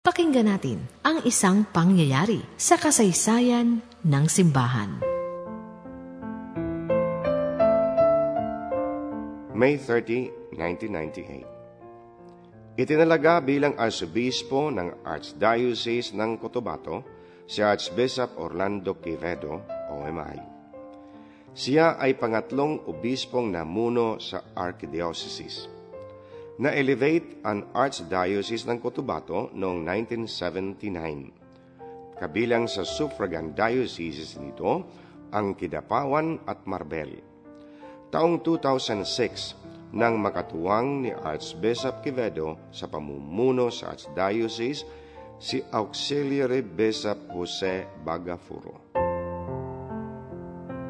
Pakinggan natin ang isang pangyayari sa kasaysayan ng simbahan. May 30, 1998 Itinalaga bilang Arsobispo ng Archdiocese ng Cotabato si Archbishop Orlando Quevedo, OMI. Siya ay pangatlong obispong namuno sa Archdiocese na-elevate ang Archdiocese ng Cotabato noong 1979. Kabilang sa suffragan dioceses nito ang Kidapawan at Marbel. Taong 2006, nang makatuwang ni Archbishop Quevedo sa pamumuno sa Archdiocese si Auxiliary Bishop Jose Bagafuro.